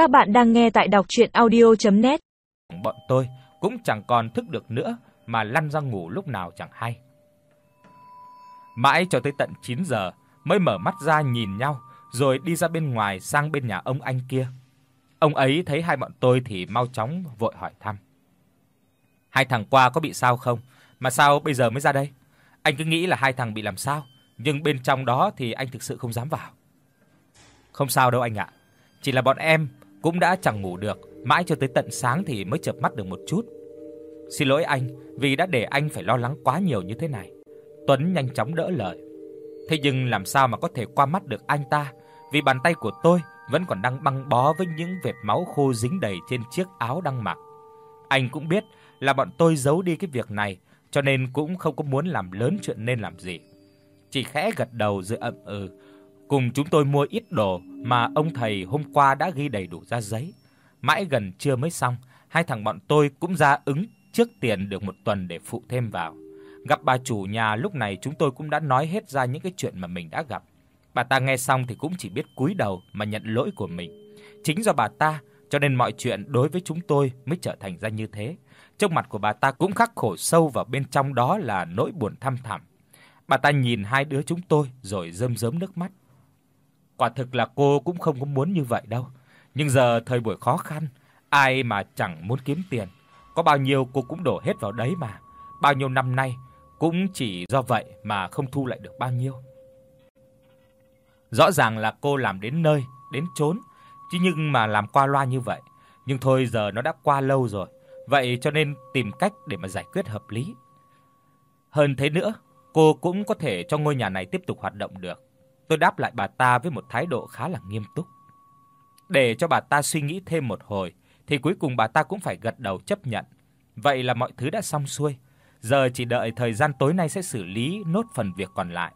Các bạn đang nghe tại đọc audio net Bọn tôi cũng chẳng còn thức được nữa mà lăn ra ngủ lúc nào chẳng hay. Mãi cho tới tận 9 giờ mới mở mắt ra nhìn nhau, rồi đi ra bên ngoài sang bên nhà ông anh kia. Ông ấy thấy hai bọn tôi thì mau chóng vội hỏi thăm. Hai thằng qua có bị sao không? Mà sao bây giờ mới ra đây? Anh cứ nghĩ là hai thằng bị làm sao, nhưng bên trong đó thì anh thực sự không dám vào. Không sao đâu anh ạ. Chỉ là bọn em cũng đã chẳng ngủ được, mãi cho tới tận sáng thì mới chợp mắt được một chút. Xin lỗi anh vì đã để anh phải lo lắng quá nhiều như thế này. Tuấn nhanh chóng đỡ lời. Thế nhưng làm sao mà có thể qua mắt được anh ta, vì bàn tay của tôi vẫn còn đang băng bó với những vệt máu khô dính đầy trên chiếc áo đang mặc. Anh cũng biết là bọn tôi giấu đi cái việc này, cho nên cũng không có muốn làm lớn chuyện nên làm gì. Chỉ khẽ gật đầu rồi ậm ừ, cùng chúng tôi mua ít đồ mà ông thầy hôm qua đã ghi đầy đủ ra giấy. Mãi gần trưa mới xong, hai thằng bọn tôi cũng ra ứng trước tiền được một tuần để phụ thêm vào. Gặp bà chủ nhà lúc này chúng tôi cũng đã nói hết ra những cái chuyện mà mình đã gặp. Bà ta nghe xong thì cũng chỉ biết cúi đầu mà nhận lỗi của mình. Chính do bà ta cho nên mọi chuyện đối với chúng tôi mới trở thành ra như thế. Trong mặt của bà ta cũng khắc khổ sâu vào bên trong đó là nỗi buồn thâm thẳm. Bà ta nhìn hai đứa chúng tôi rồi rơm rớm nước mắt. Quả thực là cô cũng không có muốn như vậy đâu. Nhưng giờ thời buổi khó khăn, ai mà chẳng muốn kiếm tiền, có bao nhiêu cô cũng đổ hết vào đấy mà. Bao nhiêu năm nay cũng chỉ do vậy mà không thu lại được bao nhiêu. Rõ ràng là cô làm đến nơi, đến chốn, chứ nhưng mà làm qua loa như vậy. Nhưng thôi giờ nó đã qua lâu rồi, vậy cho nên tìm cách để mà giải quyết hợp lý. Hơn thế nữa, cô cũng có thể cho ngôi nhà này tiếp tục hoạt động được. Tôi đáp lại bà ta với một thái độ khá là nghiêm túc. Để cho bà ta suy nghĩ thêm một hồi thì cuối cùng bà ta cũng phải gật đầu chấp nhận. Vậy là mọi thứ đã xong xuôi, giờ chỉ đợi thời gian tối nay sẽ xử lý nốt phần việc còn lại.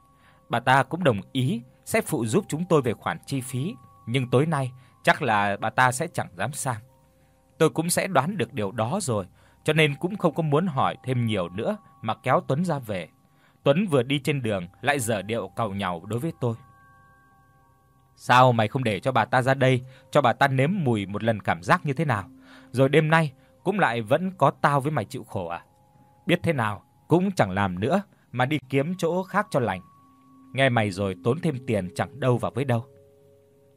Bà ta cũng đồng ý sẽ phụ giúp chúng tôi về khoản chi phí, nhưng tối nay chắc là bà ta sẽ chẳng dám sang. Tôi cũng sẽ đoán được điều đó rồi, cho nên cũng không có muốn hỏi thêm nhiều nữa mà kéo Tuấn ra về. Tuấn vừa đi trên đường lại giở điệu càu nhàu đối với tôi. Sao mày không để cho bà ta ra đây, cho bà ta nếm mùi một lần cảm giác như thế nào, rồi đêm nay cũng lại vẫn có tao với mày chịu khổ à? Biết thế nào cũng chẳng làm nữa mà đi kiếm chỗ khác cho lành. Nghe mày rồi tốn thêm tiền chẳng đâu vào với đâu.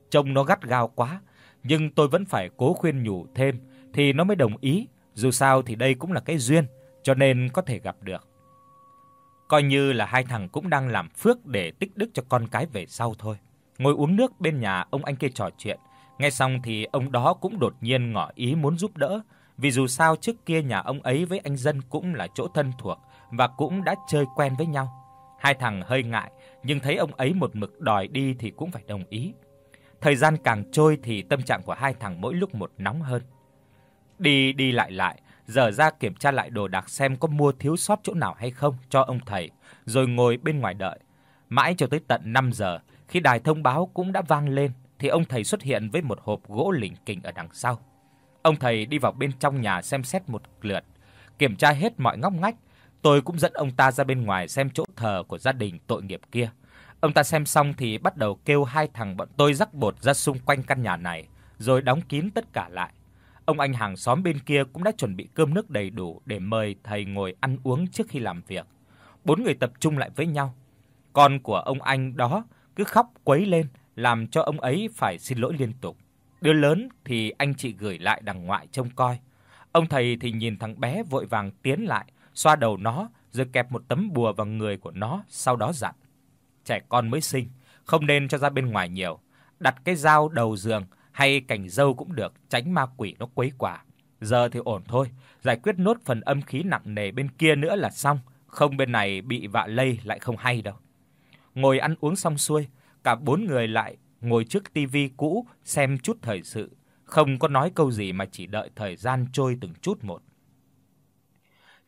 Trông nó gắt gao quá, nhưng tôi vẫn phải cố khuyên nhủ thêm thì nó mới đồng ý, dù sao thì đây cũng là cái duyên, cho nên có thể gặp được. Coi như là hai thằng cũng đang làm phước để tích đức cho con cái về sau thôi. Ngồi uống nước bên nhà ông anh kia trò chuyện, nghe xong thì ông đó cũng đột nhiên ngỏ ý muốn giúp đỡ, vì dù sao trước kia nhà ông ấy với anh dân cũng là chỗ thân thuộc và cũng đã chơi quen với nhau. Hai thằng hơi ngại, nhưng thấy ông ấy một mực đòi đi thì cũng phải đồng ý. Thời gian càng trôi thì tâm trạng của hai thằng mỗi lúc một nóng hơn. Đi đi lại lại, giờ ra kiểm tra lại đồ đạc xem có mua thiếu sót chỗ nào hay không cho ông thầy, rồi ngồi bên ngoài đợi. Mãi cho tới tận 5 giờ, khi đài thông báo cũng đã vang lên thì ông thầy xuất hiện với một hộp gỗ lỉnh kình ở đằng sau. Ông thầy đi vào bên trong nhà xem xét một lượt, kiểm tra hết mọi ngóc ngách. Tôi cũng dẫn ông ta ra bên ngoài xem chỗ thờ của gia đình tội nghiệp kia. Ông ta xem xong thì bắt đầu kêu hai thằng bọn tôi rắc bột ra xung quanh căn nhà này, rồi đóng kín tất cả lại. Ông anh hàng xóm bên kia cũng đã chuẩn bị cơm nước đầy đủ để mời thầy ngồi ăn uống trước khi làm việc. Bốn người tập trung lại với nhau. Con của ông anh đó cứ khóc quấy lên, làm cho ông ấy phải xin lỗi liên tục. Đứa lớn thì anh chị gửi lại đằng ngoại trông coi. Ông thầy thì nhìn thằng bé vội vàng tiến lại, xoa đầu nó rồi kẹp một tấm bùa vào người của nó, sau đó dặn: "Trẻ con mới sinh, không nên cho ra bên ngoài nhiều, đặt cái dao đầu giường hay cành dâu cũng được, tránh ma quỷ nó quấy quả. Giờ thì ổn thôi, giải quyết nốt phần âm khí nặng nề bên kia nữa là xong, không bên này bị vạ lây lại không hay đâu." Ngồi ăn uống xong xuôi, cả bốn người lại ngồi trước tivi cũ xem chút thời sự, không có nói câu gì mà chỉ đợi thời gian trôi từng chút một.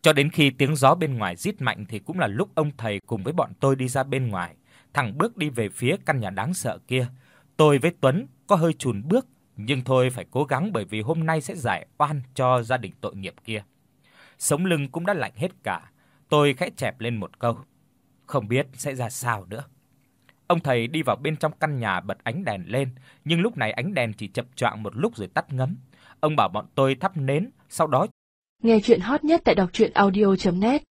Cho đến khi tiếng gió bên ngoài rít mạnh thì cũng là lúc ông thầy cùng với bọn tôi đi ra bên ngoài, thẳng bước đi về phía căn nhà đáng sợ kia. Tôi với Tuấn có hơi chùn bước, nhưng thôi phải cố gắng bởi vì hôm nay sẽ giải oan cho gia đình tội nghiệp kia. Sống lưng cũng đã lạnh hết cả, tôi khẽ chẹp lên một câu, không biết sẽ ra sao nữa. Ông thầy đi vào bên trong căn nhà bật ánh đèn lên, nhưng lúc này ánh đèn chỉ chập choạng một lúc rồi tắt ngấm. Ông bảo bọn tôi thắp nến, sau đó Nghe truyện hot nhất tại doctruyenaudio.net